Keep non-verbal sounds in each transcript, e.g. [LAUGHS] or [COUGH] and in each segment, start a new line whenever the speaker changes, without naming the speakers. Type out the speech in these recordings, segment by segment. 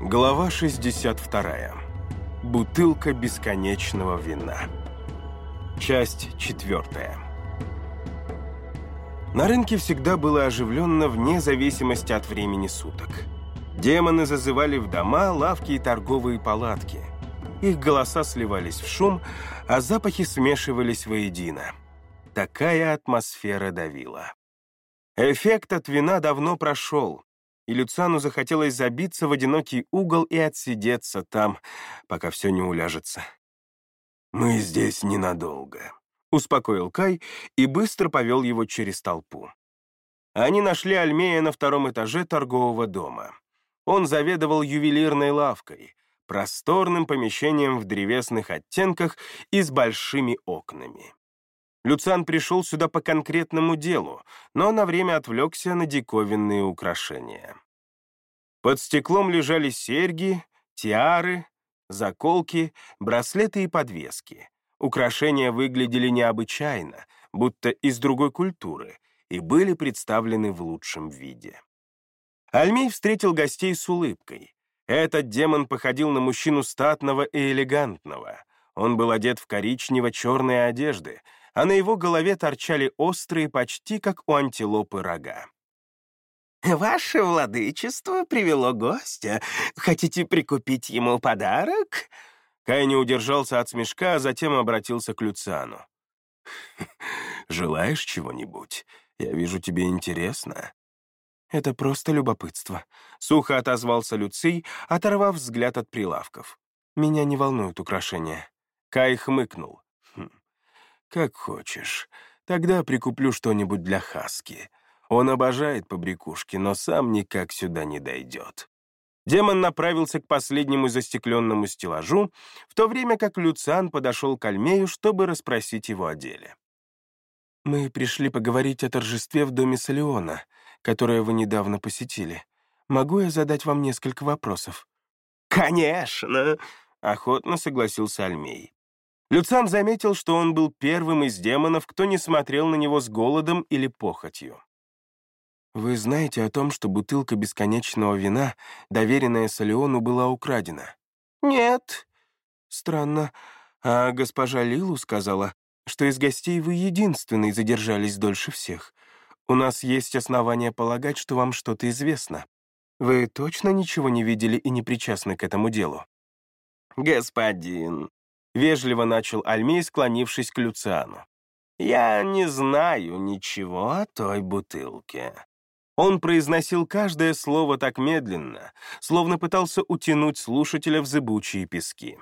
Глава 62. Бутылка бесконечного вина. Часть 4. На рынке всегда было оживленно вне зависимости от времени суток. Демоны зазывали в дома, лавки и торговые палатки. Их голоса сливались в шум, а запахи смешивались воедино. Такая атмосфера давила. Эффект от вина давно прошел, и Люцану захотелось забиться в одинокий угол и отсидеться там, пока все не уляжется. «Мы здесь ненадолго», — успокоил Кай и быстро повел его через толпу. Они нашли Альмея на втором этаже торгового дома. Он заведовал ювелирной лавкой, просторным помещением в древесных оттенках и с большими окнами. Люциан пришел сюда по конкретному делу, но на время отвлекся на диковинные украшения. Под стеклом лежали серьги, тиары, заколки, браслеты и подвески. Украшения выглядели необычайно, будто из другой культуры, и были представлены в лучшем виде. Альмей встретил гостей с улыбкой. Этот демон походил на мужчину статного и элегантного. Он был одет в коричнево-черные одежды, а на его голове торчали острые, почти как у антилопы, рога.
«Ваше владычество привело гостя. Хотите прикупить ему подарок?»
Кай не удержался от смешка, а затем обратился к Люциану. [LAUGHS] «Желаешь чего-нибудь? Я вижу, тебе интересно». «Это просто любопытство», — сухо отозвался Люций, оторвав взгляд от прилавков. «Меня не волнуют украшения». Кай хмыкнул. «Хм, «Как хочешь. Тогда прикуплю что-нибудь для Хаски. Он обожает побрякушки, но сам никак сюда не дойдет». Демон направился к последнему застекленному стеллажу, в то время как Люциан подошел к Альмею, чтобы расспросить его о деле. «Мы пришли поговорить о торжестве в доме Салиона, которое вы недавно посетили. Могу я задать вам несколько вопросов?»
«Конечно!»
— охотно согласился Альмей. Люцан заметил, что он был первым из демонов, кто не смотрел на него с голодом или похотью. «Вы знаете о том, что бутылка бесконечного вина, доверенная Салиону, была украдена?»
«Нет».
«Странно. А госпожа Лилу сказала, что из гостей вы единственный задержались дольше всех. У нас есть основания полагать, что вам что-то известно. Вы точно ничего не видели и не причастны к этому делу?»
«Господин, Вежливо начал Альмей, склонившись к Люциану. «Я не знаю ничего о той бутылке». Он произносил каждое слово так медленно, словно пытался утянуть слушателя в зыбучие пески.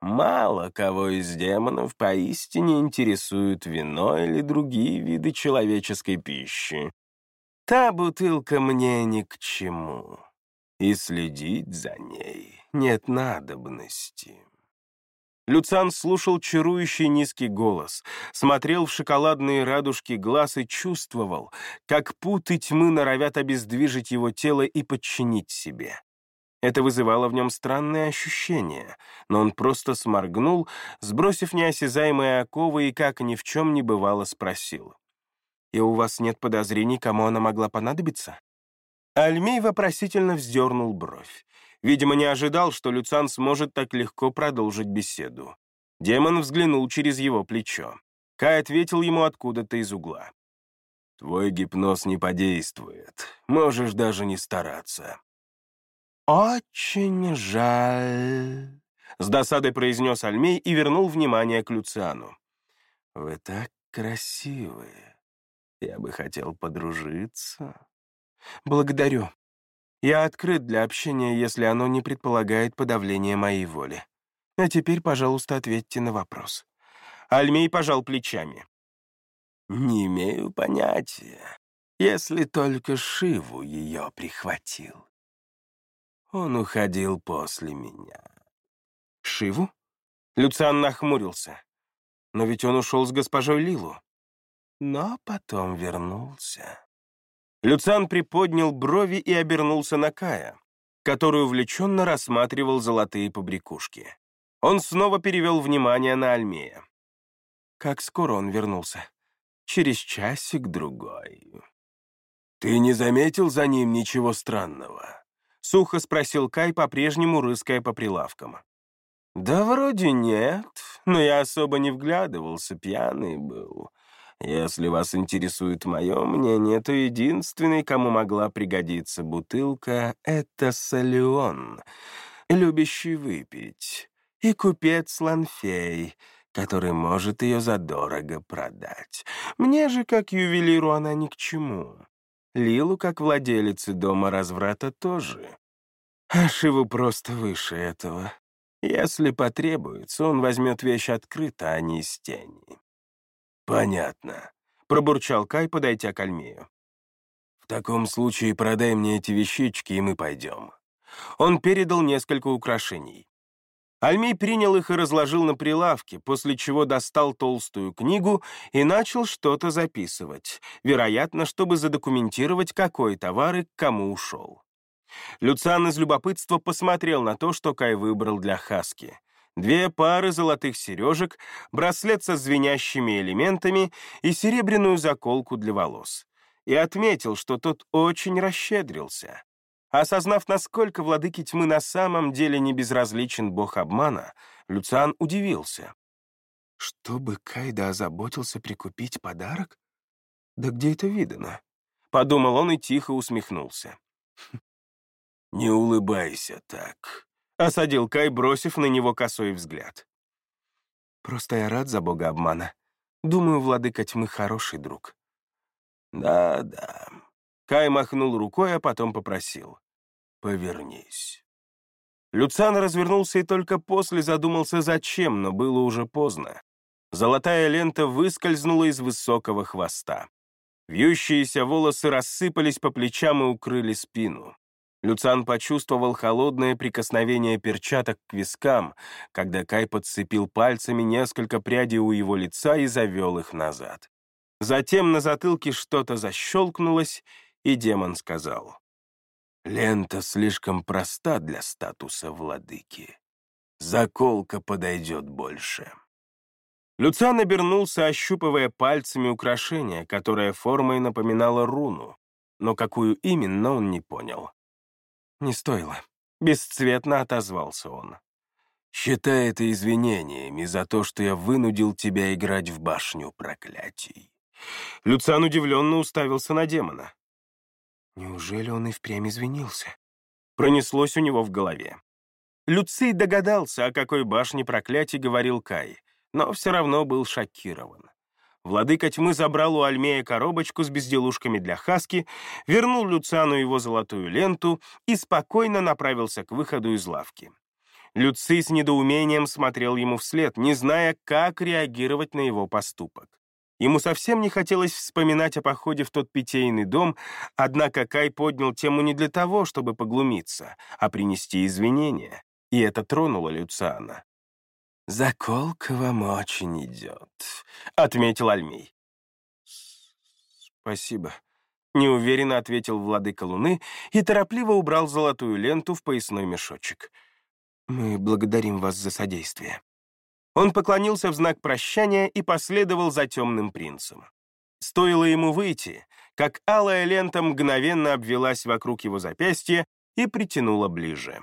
Мало кого из демонов поистине интересует вино или другие виды человеческой пищи. Та бутылка мне ни к чему, и следить за ней нет надобности.
Люциан слушал чарующий низкий голос, смотрел в шоколадные радужки глаз и чувствовал, как путы тьмы норовят обездвижить его тело и подчинить себе. Это вызывало в нем странные ощущения, но он просто сморгнул, сбросив неосязаемые оковы и, как ни в чем не бывало, спросил. «И у вас нет подозрений, кому она могла понадобиться?» Альмей вопросительно вздернул бровь. Видимо, не ожидал, что Люцан сможет так легко продолжить беседу. Демон взглянул через его плечо. Кай ответил ему откуда-то из угла. «Твой гипноз не подействует. Можешь даже не стараться».
«Очень жаль», —
с досадой произнес Альмей и вернул внимание к Люциану.
«Вы так красивы. Я бы хотел подружиться».
«Благодарю», я открыт для общения, если оно не предполагает подавление моей воли. А теперь, пожалуйста, ответьте на вопрос. Альмей пожал плечами.
Не имею понятия, если только Шиву ее прихватил. Он уходил после меня.
Шиву? Люциан нахмурился. Но ведь он ушел с госпожой Лилу.
Но потом вернулся.
Люциан приподнял брови и обернулся на Кая, который увлеченно рассматривал золотые побрякушки. Он снова перевел внимание на Альмея. Как скоро он вернулся? Через часик-другой.
«Ты не заметил за ним ничего странного? Сухо спросил Кай, по-прежнему рыская по прилавкам. «Да вроде нет, но я особо не вглядывался, пьяный был. Если вас интересует мое мнение, то единственный, кому могла пригодиться бутылка, — это Солеон, любящий выпить, и купец Ланфей, который может ее задорого продать. Мне же, как ювелиру, она ни к чему. Лилу, как владелице дома разврата, тоже. А Шиву просто выше этого. Если потребуется, он возьмет вещь открыто, а не из тени. «Понятно», — пробурчал Кай, подойдя к Альмею. «В таком случае продай мне эти вещички, и мы пойдем». Он передал несколько украшений. Альмей принял их и разложил на прилавке, после чего достал толстую книгу и начал что-то записывать, вероятно, чтобы задокументировать, какой товар и к кому ушел. Люциан из любопытства посмотрел на то, что Кай выбрал для Хаски две пары золотых сережек, браслет со звенящими элементами и серебряную заколку для волос. И отметил, что тот очень расщедрился. Осознав, насколько владыки тьмы на самом деле не безразличен бог обмана, Люциан удивился. «Чтобы Кайда озаботился прикупить подарок? Да где это видано?» Подумал он и тихо усмехнулся. «Не улыбайся так», — осадил Кай, бросив на него косой взгляд. «Просто я рад за бога обмана. Думаю, владыка тьмы хороший друг». «Да-да». Кай махнул рукой, а потом попросил. «Повернись». Люциан развернулся и только после задумался, зачем, но было уже поздно. Золотая лента выскользнула из высокого хвоста. Вьющиеся волосы рассыпались по плечам и укрыли спину. Люциан почувствовал холодное прикосновение перчаток к вискам, когда Кай подцепил пальцами несколько прядей у его лица и завел их назад. Затем на затылке что-то защелкнулось, и демон сказал, «Лента слишком проста для статуса владыки. Заколка подойдет больше». Люциан обернулся, ощупывая пальцами украшение, которое формой напоминало руну, но какую именно он не понял. «Не стоило», — бесцветно отозвался он. «Считай это извинениями за то, что я вынудил тебя играть в башню проклятий». Люциан удивленно уставился на демона. Неужели он и впрямь извинился? Пронеслось у него в голове. Люций догадался, о какой башне проклятий говорил Кай, но все равно был шокирован. Владыка тьмы забрал у Альмея коробочку с безделушками для Хаски, вернул Люциану его золотую ленту и спокойно направился к выходу из лавки. Люций с недоумением смотрел ему вслед, не зная, как реагировать на его поступок. Ему совсем не хотелось вспоминать о походе в тот питейный дом, однако Кай поднял тему не для того, чтобы поглумиться, а принести извинения, и это тронуло Люциана. «Заколка вам очень идет», — отметил Альмей. «Спасибо», — неуверенно ответил владыка Луны и торопливо убрал золотую ленту в поясной мешочек. «Мы благодарим вас за содействие». Он поклонился в знак прощания и последовал за темным принцем. Стоило ему выйти, как алая лента мгновенно обвелась вокруг его запястья и притянула ближе.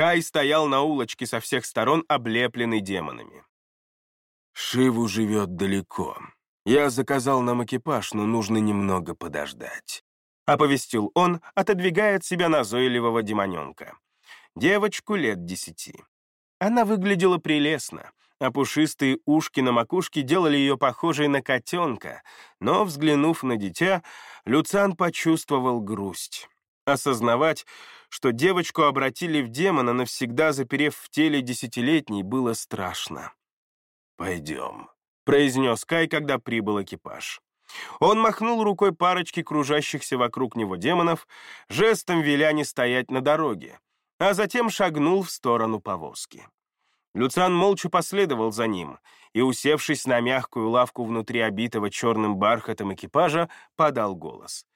Кай стоял на улочке со всех сторон, облепленный демонами. «Шиву живет далеко. Я заказал нам экипаж, но нужно немного подождать», — оповестил он, отодвигая от себя назойливого демоненка. Девочку лет десяти. Она выглядела прелестно, а пушистые ушки на макушке делали ее похожей на котенка, но, взглянув на дитя, Люцан почувствовал грусть. Осознавать, что девочку обратили в демона, навсегда заперев в теле десятилетней, было страшно. «Пойдем», — произнес Кай, когда прибыл экипаж. Он махнул рукой парочки кружащихся вокруг него демонов, жестом веля не стоять на дороге, а затем шагнул в сторону повозки. Люциан молча последовал за ним и, усевшись на мягкую лавку внутри обитого черным бархатом экипажа, подал голос.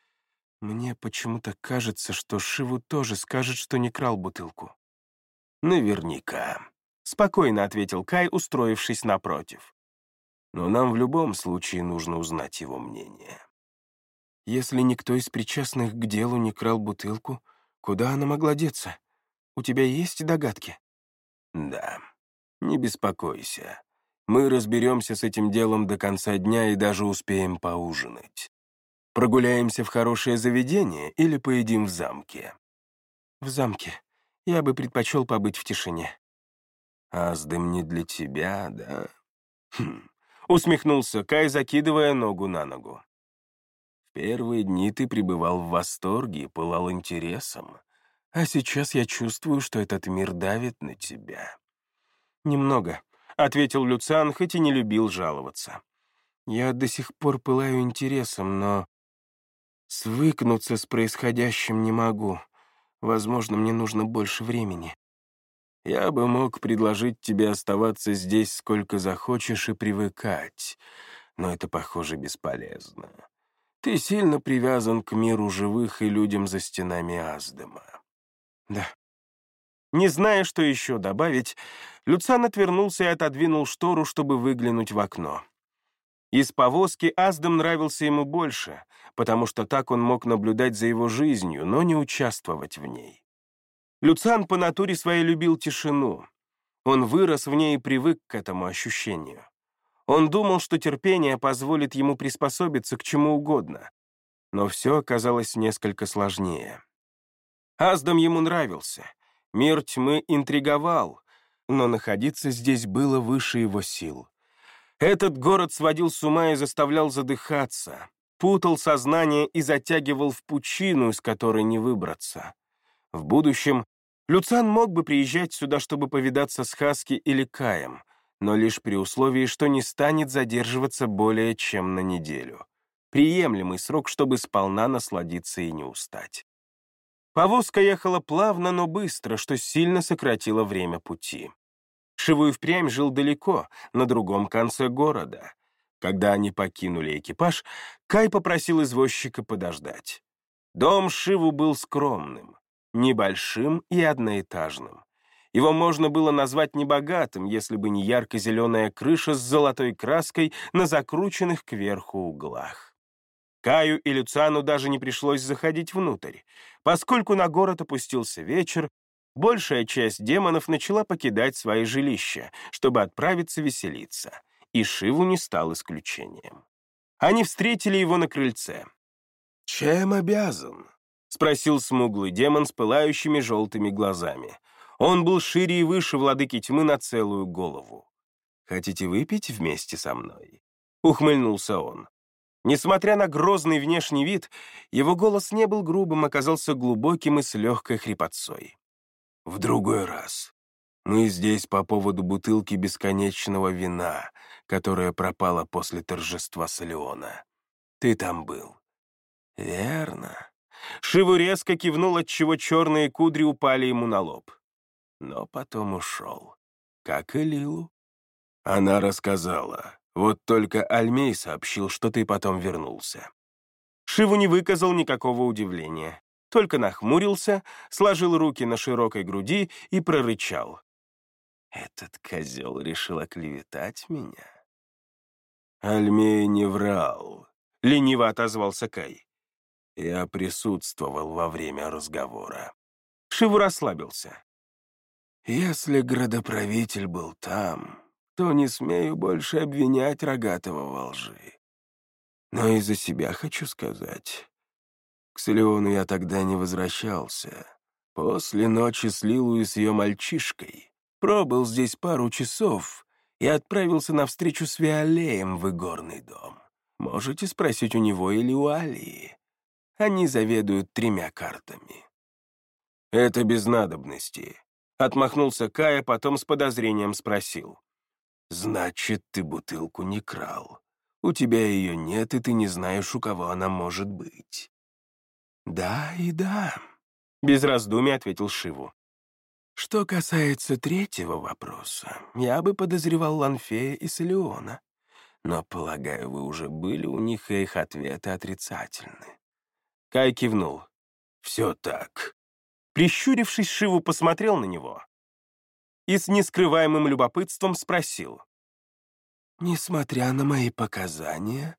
Мне почему-то кажется, что Шиву тоже скажет, что не крал бутылку. Наверняка. Спокойно ответил Кай, устроившись напротив. Но нам в любом случае нужно узнать его мнение. Если никто из причастных к делу не крал бутылку,
Куда она могла деться? У тебя есть догадки?
Да. Не беспокойся. Мы разберемся с этим делом до конца дня и даже успеем поужинать. Прогуляемся в хорошее заведение или поедим в замке?
В замке. Я бы предпочел побыть в тишине.
Аздым не для тебя, да?
Хм. Усмехнулся Кай, закидывая ногу на ногу.
В первые дни ты пребывал в восторге и пылал интересом, а сейчас я чувствую, что этот мир давит на тебя.
Немного, — ответил Люциан, хоть и не любил жаловаться. «Я до сих пор пылаю интересом, но свыкнуться с происходящим не могу. Возможно, мне нужно больше времени».
«Я бы мог предложить тебе оставаться здесь сколько захочешь и привыкать, но это, похоже, бесполезно. Ты сильно привязан к миру живых и людям за стенами Аздема».
«Да, не зная, что еще добавить, Люцан отвернулся и отодвинул штору, чтобы выглянуть в окно. Из повозки Аздам нравился ему больше, потому что так он мог наблюдать за его жизнью, но не участвовать в ней. Люцан по натуре своей любил тишину. Он вырос в ней и привык к этому ощущению. Он думал, что терпение позволит ему приспособиться к чему угодно, но все оказалось несколько сложнее. Аздам ему нравился — Мир тьмы интриговал, но находиться здесь было выше его сил. Этот город сводил с ума и заставлял задыхаться, путал сознание и затягивал в пучину, из которой не выбраться. В будущем Люцан мог бы приезжать сюда, чтобы повидаться с Хаски или Каем, но лишь при условии, что не станет задерживаться более чем на неделю. Приемлемый срок, чтобы сполна насладиться и не устать. Повозка ехала плавно, но быстро, что сильно сократило время пути. Шиву и впрямь жил далеко, на другом конце города. Когда они покинули экипаж, Кай попросил извозчика подождать. Дом Шиву был скромным, небольшим и одноэтажным. Его можно было назвать небогатым, если бы не ярко-зеленая крыша с золотой краской на закрученных кверху углах. Каю и Люциану даже не пришлось заходить внутрь. Поскольку на город опустился вечер, большая часть демонов начала покидать свои жилища, чтобы отправиться веселиться, и Шиву не стал исключением. Они встретили его на крыльце.
«Чем обязан?» — спросил смуглый демон с пылающими желтыми глазами.
Он был шире и выше владыки тьмы на целую голову. «Хотите выпить вместе со мной?» — ухмыльнулся он. Несмотря на грозный внешний вид, его голос не был грубым, оказался глубоким и с легкой хрипотцой.
«В другой раз. Мы здесь по поводу бутылки бесконечного вина, которая пропала после торжества Солеона. Ты там был».
«Верно». Шиву резко кивнул, отчего черные кудри упали ему на лоб. Но потом ушел. Как и Лилу.
Она рассказала. Вот только Альмей сообщил, что ты потом вернулся».
Шиву не выказал никакого удивления, только нахмурился, сложил руки на широкой груди и прорычал. «Этот козел решил оклеветать меня?»
«Альмей не врал», —
лениво отозвался Кай.
«Я присутствовал во время разговора».
Шиву расслабился.
«Если градоправитель был там, то не смею больше обвинять Рогатого во лжи. Но и за себя хочу сказать. К Селеону я тогда не возвращался. После ночи с Лилу и с ее мальчишкой пробыл здесь пару часов и отправился на встречу с Виолеем в игорный дом. Можете спросить у него или у Алии. Они заведуют тремя картами.
«Это без надобности», — отмахнулся Кая, потом с подозрением спросил.
Значит, ты бутылку не крал. У тебя ее нет, и ты не знаешь, у кого она может быть.
Да и да, без раздумий ответил Шиву. Что касается третьего вопроса, я бы подозревал Ланфея и Селиона. Но, полагаю, вы уже были у них, и их ответы отрицательны. Кай кивнул.
Все так.
Прищурившись, Шиву посмотрел на него и с нескрываемым любопытством спросил. «Несмотря на мои показания,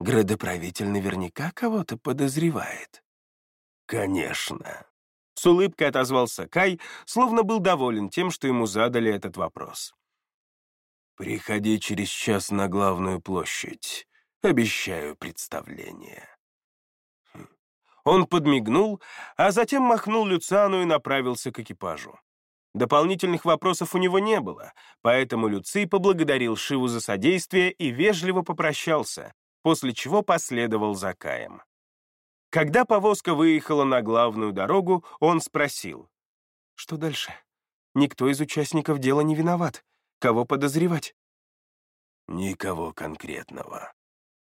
градоправитель наверняка кого-то подозревает».
«Конечно.
С улыбкой отозвался Кай, словно был доволен тем, что ему задали этот вопрос. «Приходи через час на главную площадь. Обещаю представление». Хм. Он подмигнул, а затем махнул Люциану и направился к экипажу. Дополнительных вопросов у него не было, поэтому Люций поблагодарил Шиву за содействие и вежливо попрощался, после чего последовал за Каем. Когда повозка выехала на главную дорогу, он спросил. «Что дальше? Никто из участников дела не виноват. Кого подозревать?» «Никого конкретного.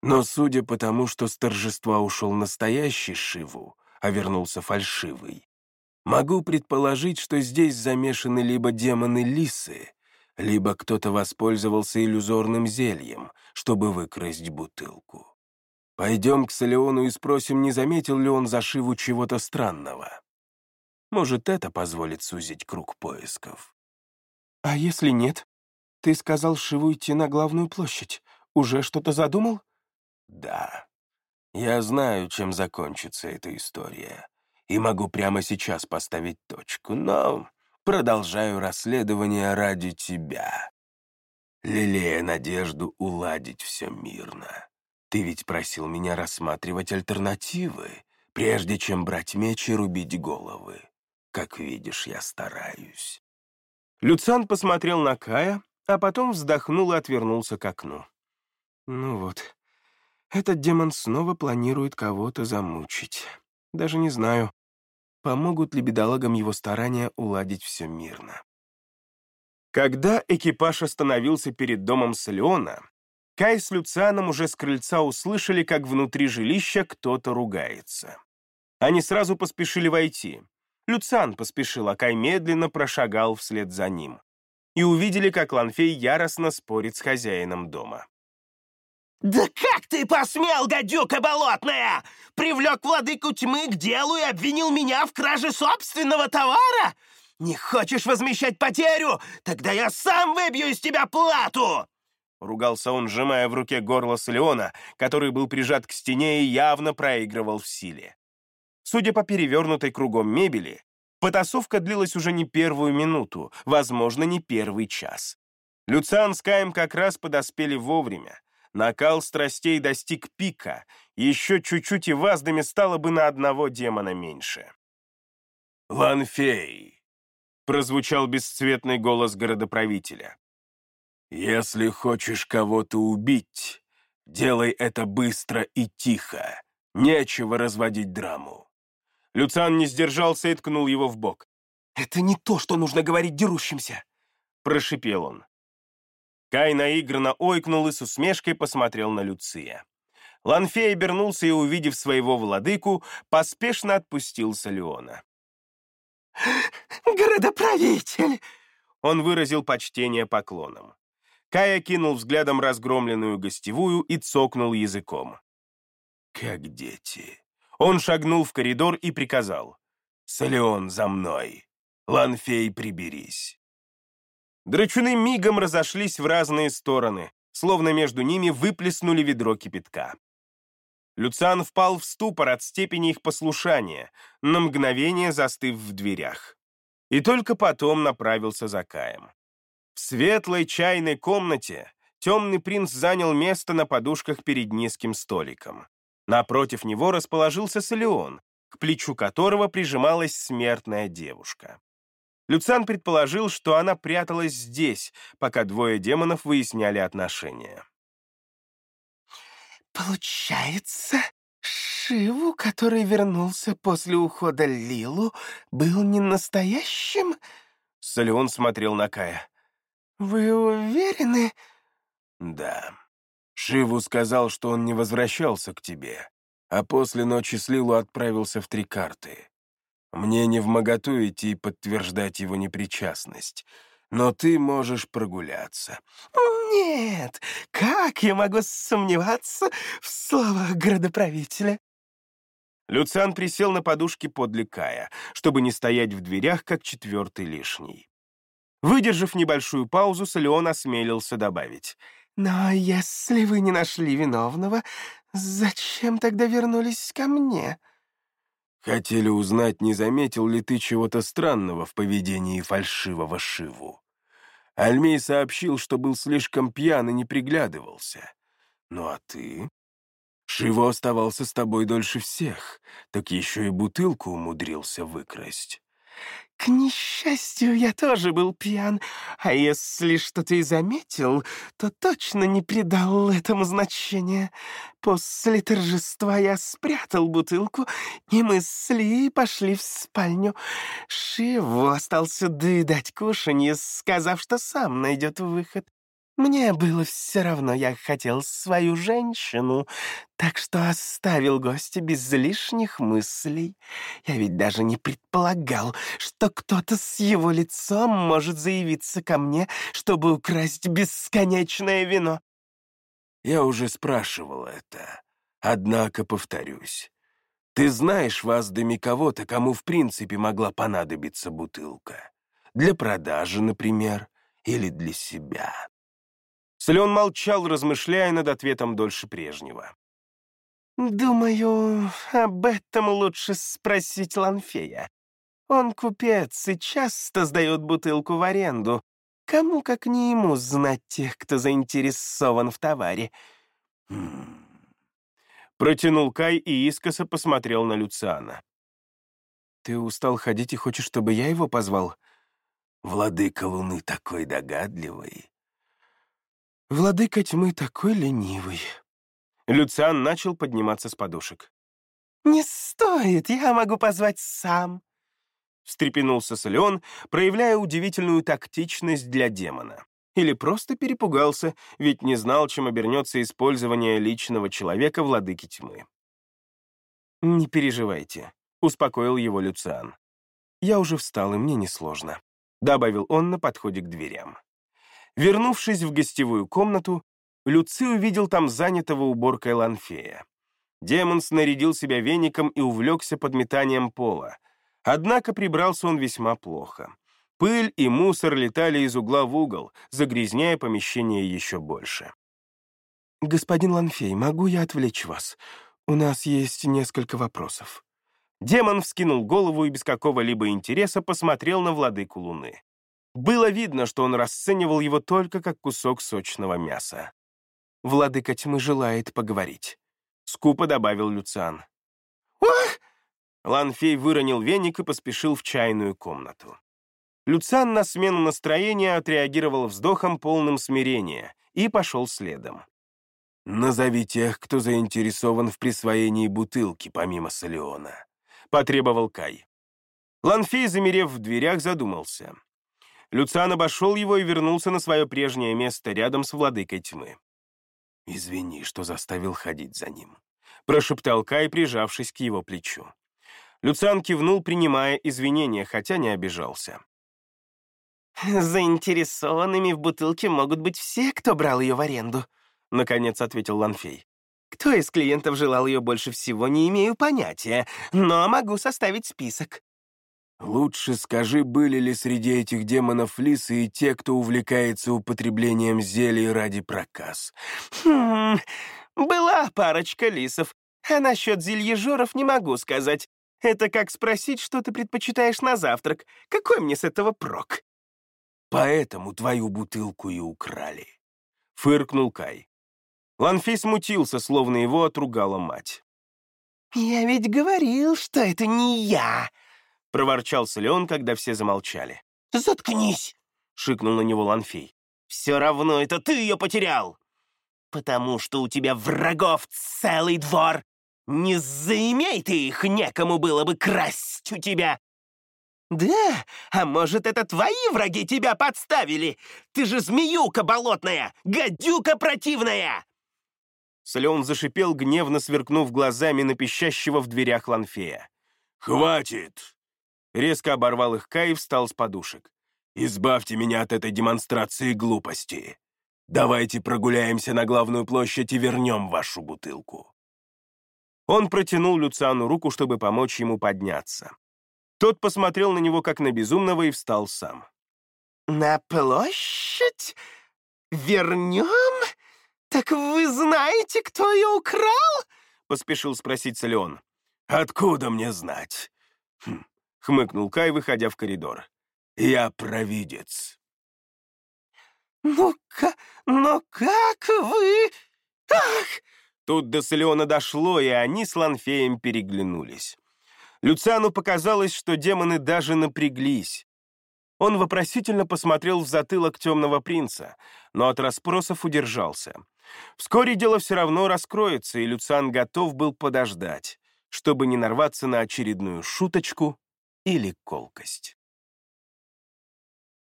Но судя по тому, что с торжества ушел настоящий Шиву, а вернулся фальшивый, могу предположить, что здесь замешаны либо демоны-лисы, либо кто-то воспользовался иллюзорным зельем, чтобы выкрасть бутылку. Пойдем к Салеону и спросим, не заметил ли он за Шиву чего-то странного. Может, это позволит сузить круг поисков. А если нет? Ты сказал Шиву идти на главную площадь. Уже что-то задумал? Да. Я знаю, чем закончится эта история, и могу прямо сейчас поставить точку, но продолжаю расследование ради тебя, лелея надежду уладить все мирно. Ты ведь просил меня рассматривать альтернативы, прежде чем брать меч и рубить головы. Как видишь, я стараюсь».
Люцан посмотрел на Кая, а потом вздохнул и отвернулся к окну. «Ну вот, этот демон снова планирует кого-то замучить. Даже не знаю, помогут ли бедолагам его старания уладить все мирно». Когда экипаж остановился перед домом Салеона, Кай с Люцианом уже с крыльца услышали, как внутри жилища кто-то ругается. Они сразу поспешили войти. Люциан поспешил, а Кай медленно прошагал вслед за ним. И увидели, как Ланфей яростно спорит с хозяином дома.
«Да как ты посмел, гадюка болотная! Привлек владыку тьмы к делу и обвинил меня в краже собственного товара? Не хочешь возмещать потерю? Тогда я сам выбью из тебя плату!»
Ругался он, сжимая в руке горло Салеона, который был прижат к стене и явно проигрывал в силе. Судя по перевернутой кругом мебели, потасовка длилась уже не первую минуту, возможно, не первый час. Люциан с Каем как раз подоспели вовремя. Накал страстей достиг пика, еще чуть-чуть и ваздами стало бы на одного демона меньше. «Ланфей!» — прозвучал бесцветный голос городоправителя. «Если хочешь кого-то убить, делай это быстро и тихо. Нечего разводить драму». Люциан не сдержался и ткнул его в бок.
«Это не то, что нужно говорить дерущимся!»
— прошипел он. Кай наигранно ойкнул и с усмешкой посмотрел на Люция. Ланфей обернулся и, увидев своего владыку, поспешно отпустил Салиона.
«Городоправитель!»
Он выразил почтение поклоном. Кай кинул взглядом разгромленную гостевую и цокнул языком. «Как дети». Он шагнул в коридор и приказал. «Салеон, за мной! Ланфей, приберись!» Драчуны мигом разошлись в разные стороны, словно между ними выплеснули ведро кипятка. Люциан впал в ступор от степени их послушания, на мгновение застыв в дверях. И только потом направился за Каем. В светлой чайной комнате темный принц занял место на подушках перед низким столиком. Напротив него расположился Солеон, к плечу которого прижималась смертная девушка. Люциан предположил, что она пряталась здесь, пока двое демонов выясняли отношения.
«Получается, Шиву, который вернулся после ухода Лилу, был не настоящим?»
Солеон смотрел на Кая.
«Вы уверены?»
«Да. Шиву сказал, что он не возвращался к тебе, а после ночи с Лилу отправился в три карты. Мне не в моготу идти подтверждать его непричастность, но ты можешь прогуляться».
«Нет, как я могу сомневаться в словах градоправителя?»
Люциан присел на подушке подле Кая, чтобы не стоять в дверях, как четвертый лишний. Выдержав небольшую паузу, Солеон осмелился добавить.
«Но если вы не нашли виновного, зачем тогда вернулись ко мне?»
Хотели узнать, не заметил ли ты чего-то странного в поведении фальшивого Шиву. Альмей сообщил, что был слишком пьян и не приглядывался. Ну а ты? Шиво оставался с тобой дольше всех, так еще и бутылку умудрился выкрасть.
К несчастью, я тоже был пьян, а если что-то и заметил, то точно не придал этому значения. После торжества я спрятал бутылку, и мы с Ли пошли в спальню. Шиву остался доедать кушанье, сказав, что сам найдет выход. Мне было все равно, я хотел свою женщину, так что оставил гостя без лишних мыслей. Я ведь даже не предполагал, что кто-то с его лицом может заявиться ко мне, чтобы украсть бесконечное вино.
Я уже спрашивал это, однако повторюсь. Ты знаешь Ваздами кого-то, кому в принципе могла понадобиться бутылка? Для продажи, например, или для себя?
Слеон молчал, размышляя над ответом дольше прежнего.
«Думаю, об этом лучше спросить Ланфея. Он купец и часто сдает бутылку в аренду. Кому, как не ему, знать тех, кто заинтересован в товаре?»
хм. Протянул Кай и искоса посмотрел на Люциана.
«Ты устал ходить и хочешь, чтобы я его позвал?» «Владыка Луны такой догадливый. Владыка тьмы такой ленивый.
Люциан начал подниматься с подушек.
«Не стоит, я могу позвать сам», —
встрепенулся Солеон, проявляя удивительную тактичность для демона. Или просто перепугался, ведь не знал, чем обернется использование личного человека владыки тьмы. «Не переживайте», — успокоил его Люциан. «Я уже встал, и мне несложно», — добавил он на подходе к дверям. Вернувшись в гостевую комнату, Люци увидел там занятого уборкой Ланфея. Демон снарядил себя веником и увлекся подметанием пола. Однако прибрался он весьма плохо. Пыль и мусор летали из угла в угол, загрязняя помещение еще больше.
«Господин Ланфей, могу я отвлечь вас? У нас есть несколько вопросов».
Демон вскинул голову и без какого-либо интереса посмотрел на владыку Луны. Было видно, что он расценивал его только как кусок сочного мяса. «Владыка тьмы желает поговорить», — скупо добавил Люциан.
«Ох!»
Ланфей выронил веник и поспешил в чайную комнату. Люциан на смену настроения отреагировал вздохом полным смирения и пошел следом.
«Назови тех, кто заинтересован в присвоении бутылки, помимо Солеона», —
потребовал Кай. Ланфей, замерев в дверях, задумался. Люциан обошел его и вернулся на свое прежнее место рядом с владыкой тьмы.
«Извини, что заставил ходить за ним», —
прошептал Кай, прижавшись к его плечу. Люциан кивнул, принимая извинения, хотя не обижался.
«Заинтересованными в бутылке могут быть все, кто брал ее в аренду», — наконец ответил Ланфей. «Кто из клиентов желал ее больше всего, не имею понятия, но могу составить список.
Лучше скажи, были ли среди этих демонов лисы и те, кто увлекается употреблением зелий ради проказ?
Хм, была парочка лисов, а насчет зельежоров не могу сказать. Это как спросить, что ты предпочитаешь на завтрак. Какой мне с этого прок?
Поэтому твою бутылку и украли.
Фыркнул Кай. Ланфей смутился, словно его отругала мать.
«Я ведь говорил, что это не я!»
— проворчался Леон, когда все замолчали.
«Заткнись!»
— шикнул на него Ланфей.
«Все равно это ты ее потерял! Потому что у тебя врагов целый двор! Не заимей ты их, некому было бы красть у тебя!» «Да, а может, это твои враги тебя подставили? Ты же змеюка болотная, гадюка противная!»
Слеон зашипел, гневно сверкнув глазами на пищащего в дверях Ланфея.
«Хватит!
Резко оборвал их Кай и встал с подушек.
«Избавьте меня от этой демонстрации глупости. Давайте прогуляемся на главную площадь и вернем вашу бутылку».
Он протянул Люциану руку, чтобы помочь ему подняться. Тот посмотрел на него как на безумного и встал сам.
«На площадь? Вернем? Так вы знаете, кто ее украл?» — поспешил спросить Леон.
«Откуда мне знать?» хм, — хмыкнул Кай, выходя в коридор. «Я провидец».
«Ну-ка, но как вы...» «Ах!»
Тут до Селеона дошло, и они с Ланфеем переглянулись. Люциану показалось, что демоны даже напряглись. Он вопросительно посмотрел в затылок темного принца, но от расспросов удержался. Вскоре дело все равно раскроется, и Люциан готов был подождать, чтобы не нарваться на очередную шуточку или колкость.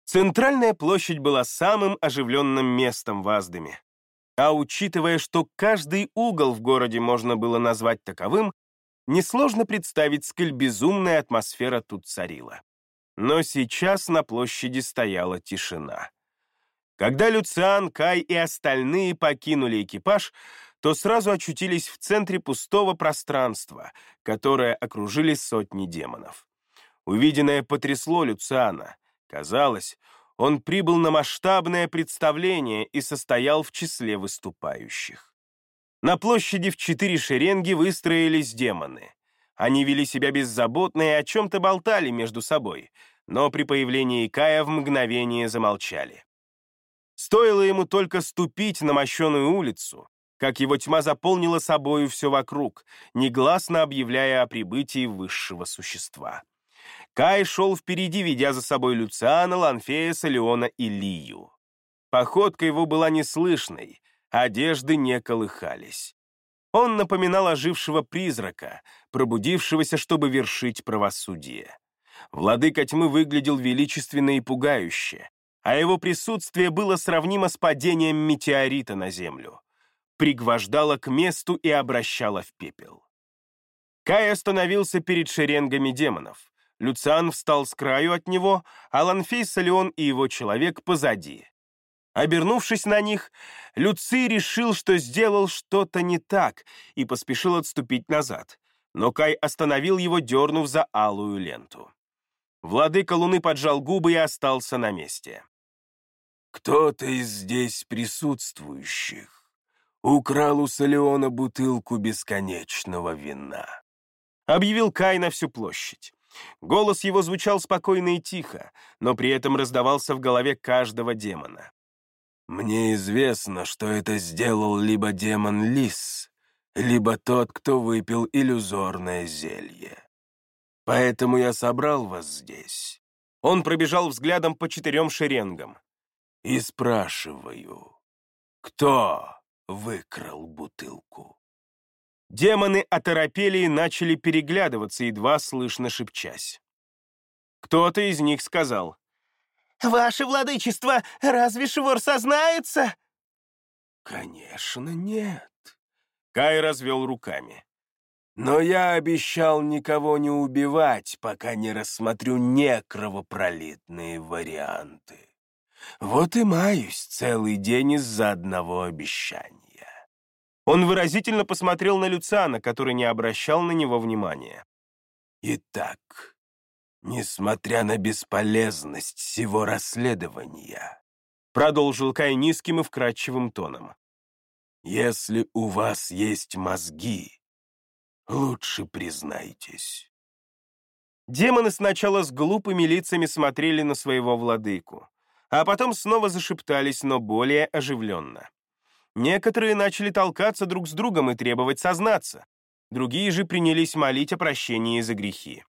Центральная площадь была самым оживленным местом в Аздаме. А учитывая, что каждый угол в городе можно было назвать таковым, несложно представить, сколь безумная атмосфера тут царила. Но сейчас на площади стояла тишина. Когда Люциан, Кай и остальные покинули экипаж, то сразу очутились в центре пустого пространства, которое окружили сотни демонов. Увиденное потрясло Люциана. Казалось, он прибыл на масштабное представление и состоял в числе выступающих. На площади в четыре шеренги выстроились демоны. Они вели себя беззаботно и о чем-то болтали между собой, но при появлении Кая в мгновение замолчали. Стоило ему только ступить на мощеную улицу, как его тьма заполнила собою все вокруг, негласно объявляя о прибытии высшего существа. Кай шел впереди, ведя за собой Люциана, Ланфея, Салиона и Лию. Походка его была неслышной, одежды не колыхались. Он напоминал ожившего призрака, пробудившегося, чтобы вершить правосудие. Владыка тьмы выглядел величественно и пугающе, а его присутствие было сравнимо с падением метеорита на Землю. Пригвождало к месту и обращало в пепел. Кай остановился перед шеренгами демонов. Люциан встал с краю от него, а Ланфей, Салион и его человек позади. Обернувшись на них, Люций решил, что сделал что-то не так, и поспешил отступить назад. Но Кай остановил его, дернув за алую ленту. Владыка Луны поджал губы и остался на месте.
«Кто-то из здесь присутствующих украл у Салиона бутылку бесконечного вина», —
объявил Кай на всю площадь. Голос его звучал спокойно и тихо, но при этом раздавался в голове каждого демона.
«Мне известно, что это сделал либо демон Лис, либо тот, кто выпил иллюзорное зелье. Поэтому я собрал вас здесь».
Он пробежал взглядом по четырем шеренгам.
«И спрашиваю, кто выкрал бутылку?»
Демоны оторопели и начали переглядываться, едва слышно шепчась. Кто-то из них сказал.
«Ваше владычество, разве Швор сознается?»
«Конечно, нет».
Кай развел руками.
«Но я обещал никого не убивать, пока не рассмотрю некровопролитные варианты. Вот и маюсь целый день из-за одного обещания».
Он выразительно посмотрел на Люциана, который не обращал на него внимания.
«Итак, несмотря на бесполезность всего расследования»,
продолжил Кай низким и вкрадчивым тоном,
«если у вас есть мозги, лучше признайтесь».
Демоны сначала с глупыми лицами смотрели на своего владыку, а потом снова зашептались, но более оживленно. Некоторые начали толкаться друг с другом и требовать сознаться. Другие же принялись молить о прощении за грехи.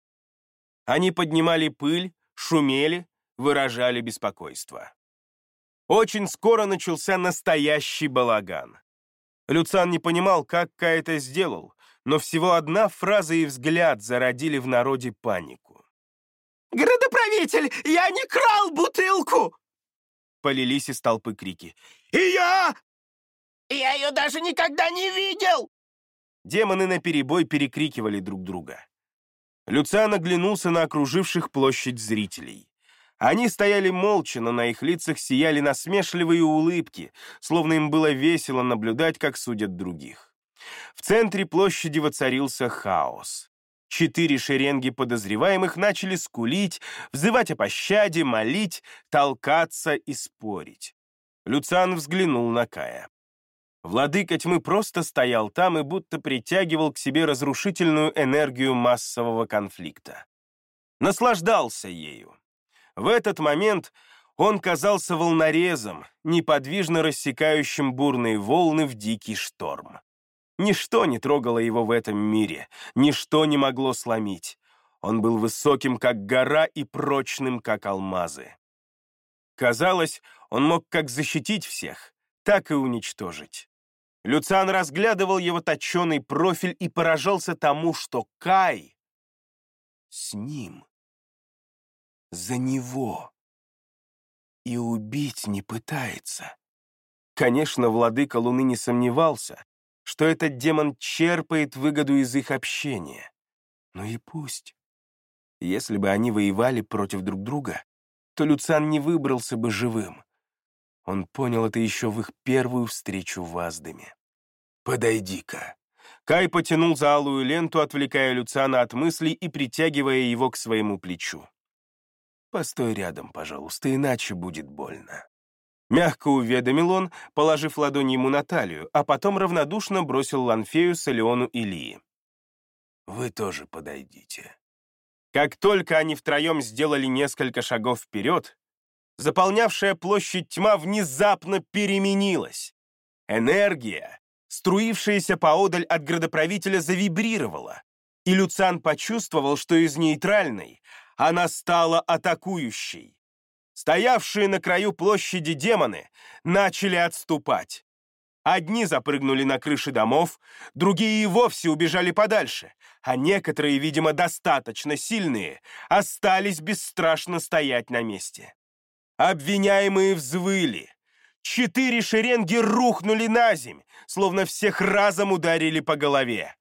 Они поднимали пыль, шумели, выражали беспокойство. Очень скоро начался настоящий балаган. Люциан не понимал, как Кай это сделал, но всего одна фраза и взгляд зародили в народе панику.
«Градоправитель, я не крал бутылку!»
Полились из толпы крики.
«И я! Я ее даже никогда не видел!»
Демоны наперебой перекрикивали друг друга. Люциан оглянулся на окруживших площадь зрителей. Они стояли молча, но на их лицах сияли насмешливые улыбки, словно им было весело наблюдать, как судят других. В центре площади воцарился хаос. Четыре шеренги подозреваемых начали скулить, взывать о пощаде, молить, толкаться и спорить. Люциан взглянул на Кая. Владыка тьмы просто стоял там и будто притягивал к себе разрушительную энергию массового конфликта. Наслаждался ею. В этот момент он казался волнорезом, неподвижно рассекающим бурные волны в дикий шторм. Ничто не трогало его в этом мире, ничто не могло сломить. Он был высоким, как гора, и прочным, как алмазы. Казалось, он мог как защитить всех, так и уничтожить. Люциан разглядывал его точеный профиль и поражался тому, что Кай с ним, за него, и убить не пытается. Конечно, владыка Луны не сомневался, что этот демон черпает выгоду из их общения. Ну и пусть. Если бы они воевали против друг друга, то Люциан не выбрался бы живым. Он понял это еще в их первую встречу в Аздаме. «Подойди-ка». Кай потянул за алую ленту, отвлекая Люциана от мыслей и притягивая его к своему плечу. «Постой рядом, пожалуйста, иначе будет больно». Мягко уведомил он, положив ладонь ему на талию, а потом равнодушно бросил Ланфею, Салиону и Лии. «Вы тоже подойдите». Как только они втроем сделали несколько шагов вперед, заполнявшая площадь тьма внезапно переменилась. Энергия, струившаяся поодаль от градоправителя, завибрировала, и Люциан почувствовал, что из нейтральной она стала атакующей. Стоявшие на краю площади демоны начали отступать. Одни запрыгнули на крыши домов, другие и вовсе убежали подальше, а некоторые, видимо, достаточно сильные, остались бесстрашно стоять на месте. Обвиняемые взвыли. Четыре шеренги рухнули на земь, словно всех разом ударили по голове.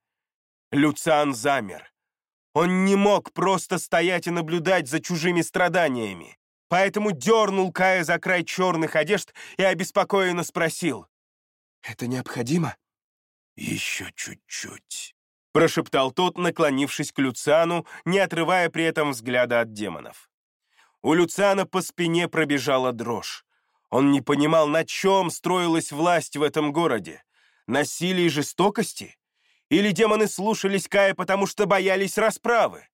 Люциан замер. Он не мог просто стоять и наблюдать за чужими страданиями, поэтому дернул Кая за край черных одежд и обеспокоенно спросил. «Это необходимо?» «Еще чуть-чуть», — прошептал тот, наклонившись к Люциану, не отрывая при этом взгляда от демонов. У Люциана по спине пробежала дрожь. Он не понимал, на чем строилась власть в этом городе. На и жестокости? Или демоны слушались Кая, потому что боялись расправы?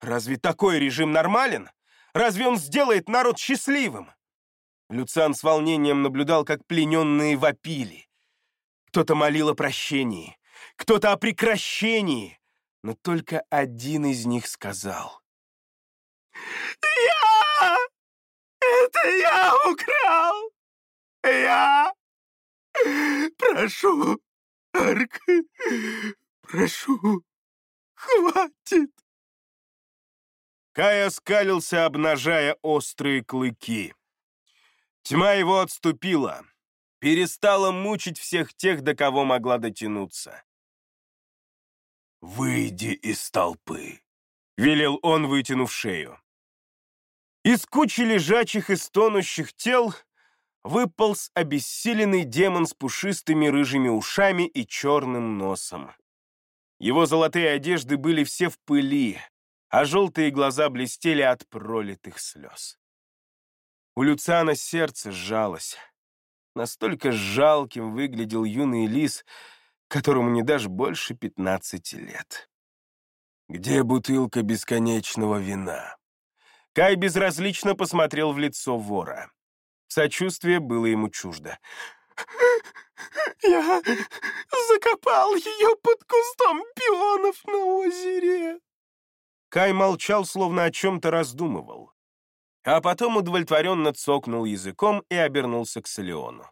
Разве такой режим нормален? Разве он сделает народ счастливым? Люциан с волнением наблюдал, как плененные вопили. Кто-то молил о прощении, кто-то о прекращении, но только один из них сказал.
«Я! Это я украл! Я! Прошу, Арк, прошу, хватит!»
Кай оскалился, обнажая острые клыки. Тьма его отступила, перестала мучить всех тех, до кого могла дотянуться. «Выйди из толпы», — велел он, вытянув шею. Из кучи лежачих и стонущих тел выполз обессиленный демон с пушистыми рыжими ушами и черным носом. Его золотые одежды были все в пыли, а желтые глаза блестели от пролитых слез. У Люциана сердце сжалось. Настолько жалким выглядел юный лис, которому не дашь больше пятнадцати лет. «Где бутылка бесконечного вина?» Кай безразлично посмотрел в лицо вора. Сочувствие было ему чуждо.
«Я закопал ее под кустом пионов на озере!»
Кай молчал, словно о чем-то раздумывал. А потом удовлетворенно цокнул языком и обернулся к Солеону.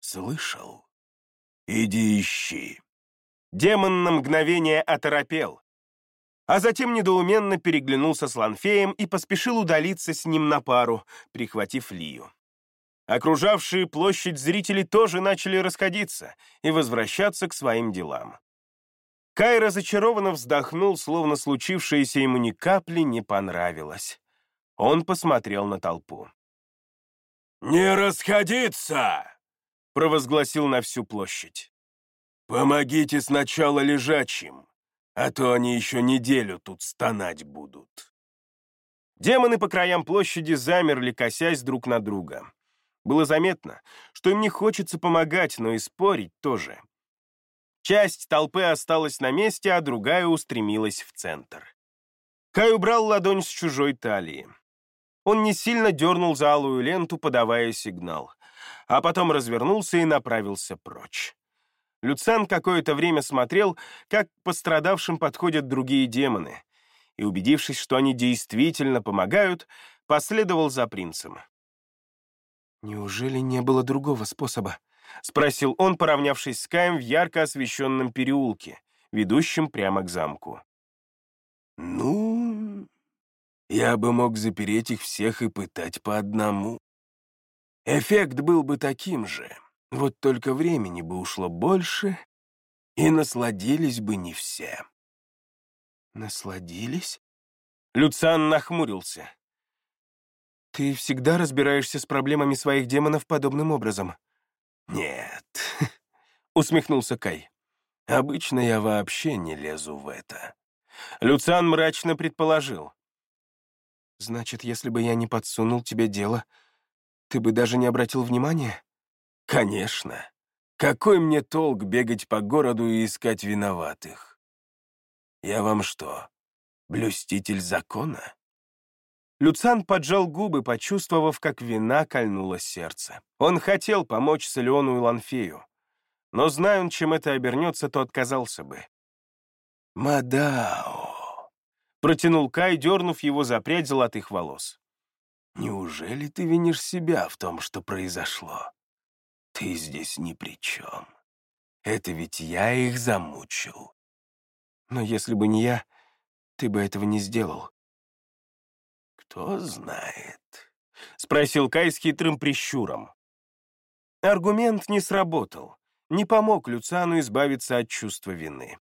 «Слышал? Иди ищи». Демон на мгновение оторопел, а затем недоуменно переглянулся с Ланфеем и поспешил удалиться с ним на пару, прихватив Лию. Окружавшие площадь зрители тоже начали расходиться и возвращаться к своим делам. Кай разочарованно вздохнул, словно случившееся ему ни капли не понравилось. Он посмотрел на толпу. «Не расходиться!» — провозгласил на всю площадь. «Помогите сначала лежачим а то они еще неделю тут стонать будут». Демоны по краям площади замерли, косясь друг на друга.
Было заметно, что им не хочется помогать, но и спорить тоже. Часть толпы осталась на месте, а другая устремилась в центр. Кай убрал ладонь с чужой талии. Он не сильно дернул за алую ленту, подавая сигнал, а потом развернулся и направился прочь. Люцан какое-то время смотрел, как к пострадавшим подходят другие демоны, и, убедившись, что они действительно помогают, последовал за принцем. «Неужели не было другого способа?» — спросил он, поравнявшись с Каем в ярко освещенном переулке, ведущем прямо к замку.
«Ну, я бы мог запереть их всех и пытать по одному. Эффект был бы таким же, вот только времени бы ушло больше, и насладились бы не все».
«Насладились?» Люциан нахмурился. «Ты всегда разбираешься с проблемами своих демонов подобным образом?»
«Нет», [LAUGHS] — усмехнулся Кай. «Обычно я вообще не лезу в это».
Люциан мрачно предположил. «Значит, если бы я не подсунул тебе дело, ты бы даже не обратил внимания?»
«Конечно. Какой мне толк бегать по городу и искать виноватых? Я вам что, блюститель закона?»
Люцан поджал губы, почувствовав, как вина кольнула сердце. Он хотел помочь Солеону и Ланфею, но, зная он, чем это обернется, то отказался бы.
«Мадао!»
— протянул Кай, дернув его за прядь золотых волос.
«Неужели ты винишь себя в том, что произошло? Ты здесь ни при чем. Это ведь я их замучил».
«Но если бы не я, ты бы этого не сделал»,
«Кто знает?»
— спросил Кай с хитрым прищуром. Аргумент не сработал, не помог Люциану избавиться от чувства вины.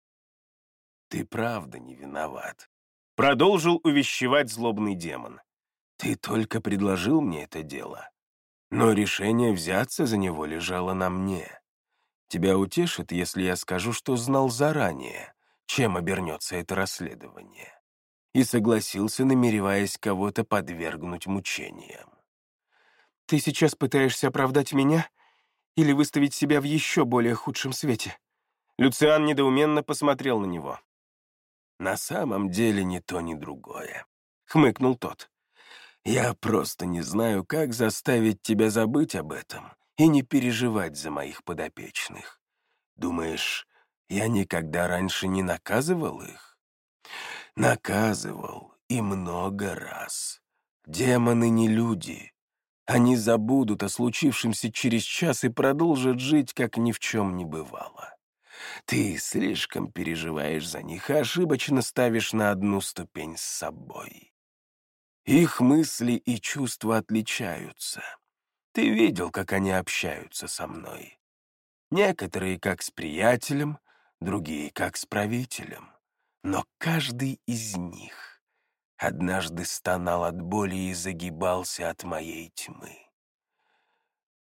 «Ты правда не виноват», —
продолжил увещевать злобный демон.
«Ты только предложил мне это дело, но решение взяться за него лежало на мне. Тебя утешит, если я скажу, что знал заранее, чем обернется это расследование и согласился, намереваясь кого-то подвергнуть мучениям.
«Ты сейчас пытаешься оправдать меня или выставить себя в еще более худшем свете?» Люциан недоуменно посмотрел на него.
«На самом деле ни то, ни другое», — хмыкнул тот. «Я просто не знаю, как заставить тебя забыть об этом и не переживать за моих подопечных. Думаешь, я никогда раньше не наказывал их?» Наказывал и много раз. Демоны не люди. Они забудут о случившемся через час и продолжат жить, как ни в чем не бывало. Ты слишком переживаешь за них и ошибочно ставишь на одну ступень с собой. Их мысли и чувства отличаются. Ты видел, как они общаются со мной. Некоторые как с приятелем, другие как с правителем. Но каждый из них однажды стонал от боли и загибался от моей тьмы.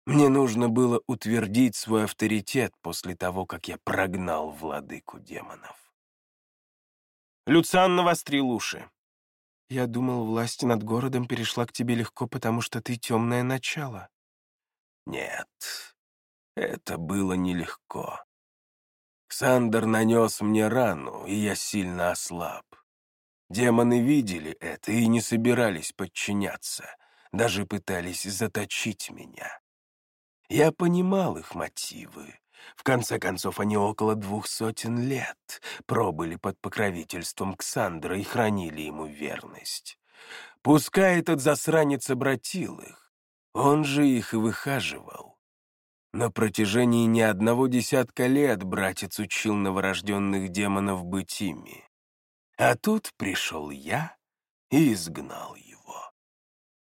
Мне нужно было утвердить свой авторитет после того, как я прогнал владыку демонов.
Люциан навострил уши. «Я думал, власть над городом перешла к тебе легко, потому что ты темное начало».
«Нет, это было нелегко. Ксандер нанес мне рану, и я сильно ослаб. Демоны видели это и не собирались подчиняться, даже пытались заточить меня. Я понимал их мотивы. В конце концов, они около двух сотен лет пробыли под покровительством Ксандра и хранили ему верность. Пускай этот засранец обратил их, он же их и выхаживал. На протяжении не одного десятка лет братец учил новорожденных демонов быть ими. А тут пришел я и изгнал его.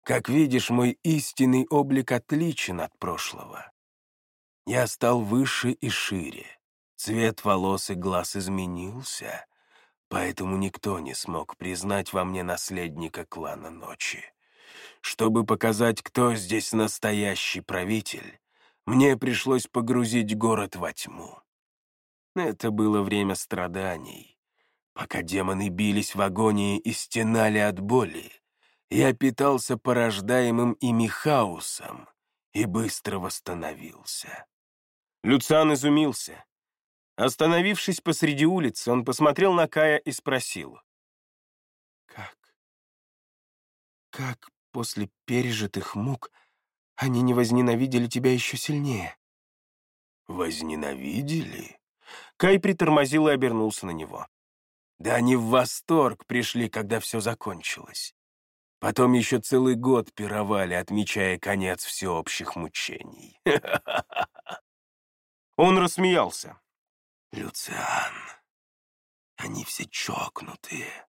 Как видишь, мой истинный облик отличен от прошлого. Я стал выше и шире, цвет волос и глаз изменился, поэтому никто не смог признать во мне наследника клана ночи. Чтобы показать, кто здесь настоящий правитель, мне пришлось погрузить город во тьму. Это было время страданий. Пока демоны бились в агонии и стенали от боли, я питался порождаемым ими хаосом и быстро восстановился.
Люциан изумился. Остановившись посреди улицы, он посмотрел на Кая и спросил. «Как? Как после пережитых мук они не возненавидели тебя еще сильнее?»
«Возненавидели?»
Кай притормозил и обернулся на него.
«Да они в восторг пришли, когда все закончилось. Потом еще целый год пировали, отмечая конец всеобщих мучений. [LAUGHS]
Он рассмеялся.
«Люциан, они все чокнутые.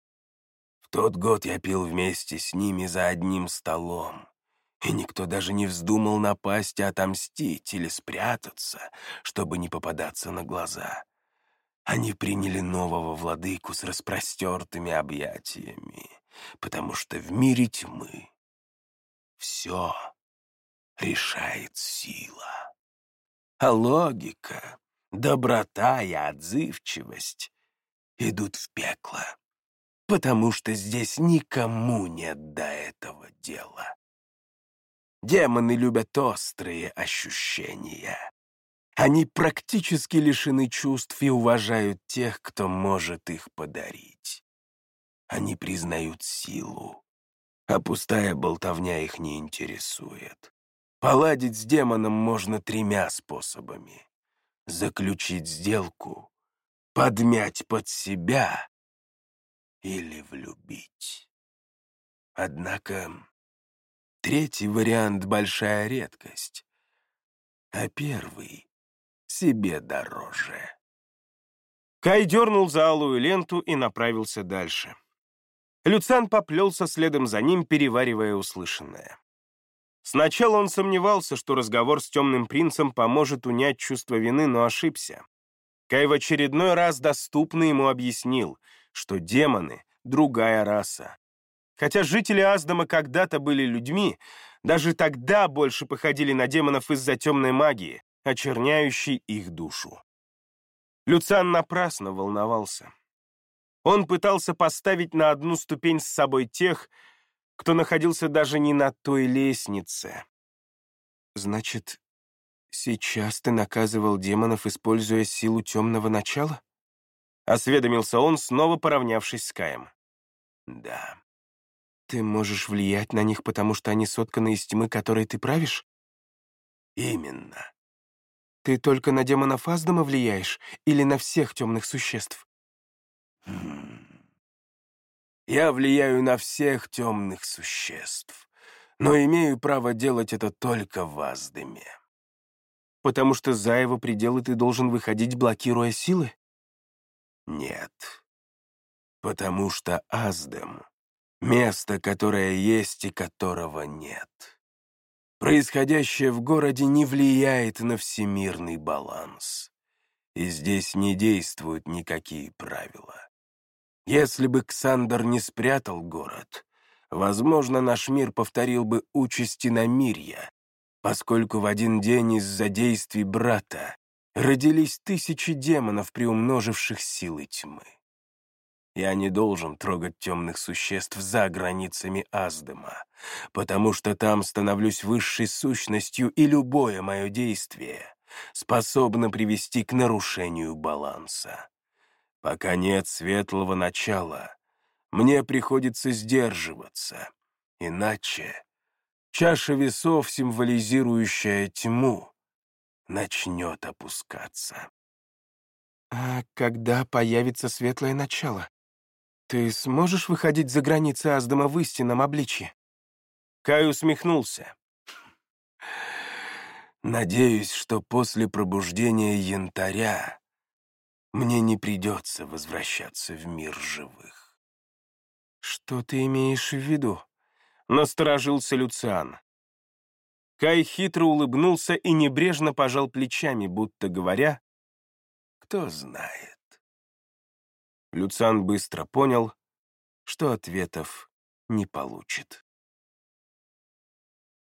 В тот год я пил вместе с ними за одним столом, и никто даже не вздумал напасть отомстить или спрятаться, чтобы не попадаться на глаза. Они приняли нового владыку с распростертыми объятиями, потому что в мире тьмы все решает сила. А логика доброта и отзывчивость идут в пекло, потому что здесь никому нет до этого дела. Демоны любят острые ощущения. Они практически лишены чувств и уважают тех, кто может их подарить. Они признают силу, а пустая болтовня их не интересует. Поладить с демоном можно тремя способами заключить сделку, подмять под себя или влюбить. Однако третий вариант — большая редкость, а первый себе дороже.
Кай дернул за алую ленту и направился дальше. Люцан поплелся следом за ним, переваривая услышанное. Сначала он сомневался, что разговор с темным принцем поможет унять чувство вины, но ошибся. Кай в очередной раз доступно ему объяснил, что демоны — другая раса. Хотя жители Аздама когда-то были людьми, даже тогда больше походили на демонов из-за темной магии, очерняющей их душу. Люциан напрасно волновался. Он пытался поставить на одну ступень с собой тех, кто находился даже не на той лестнице. Значит, сейчас ты наказывал демонов, используя силу темного начала? Осведомился он, снова поравнявшись с Каем.
Да.
Ты можешь влиять на них, потому что они сотканы из тьмы, которой ты правишь?
Именно.
Ты только на демонов Аздама влияешь или на всех темных существ?
Я влияю на всех темных существ, но имею право делать это только в Аздеме.
Потому что за его пределы ты должен выходить, блокируя силы?
Нет. Потому что Аздем — место, которое есть и которого нет. Происходящее в городе не влияет на всемирный баланс, и здесь не действуют никакие правила. Если бы Ксандр не спрятал город, возможно, наш мир повторил бы участи Намирья, поскольку в один день из-за действий брата родились тысячи демонов, приумноживших силы тьмы. Я не должен трогать темных существ за границами Аздема, потому что там становлюсь высшей сущностью, и любое мое действие способно привести к нарушению баланса. Пока нет светлого начала, мне приходится сдерживаться, иначе чаша весов, символизирующая тьму, начнет опускаться.
А когда появится светлое начало? Ты сможешь выходить за границы Аздама в истинном обличье? Кай усмехнулся.
Надеюсь, что после пробуждения янтаря мне не придется возвращаться в мир живых.
«Что ты имеешь в виду?» — насторожился Люциан. Кай хитро улыбнулся и небрежно пожал плечами, будто говоря,
«Кто знает».
Люциан быстро понял, что ответов не получит.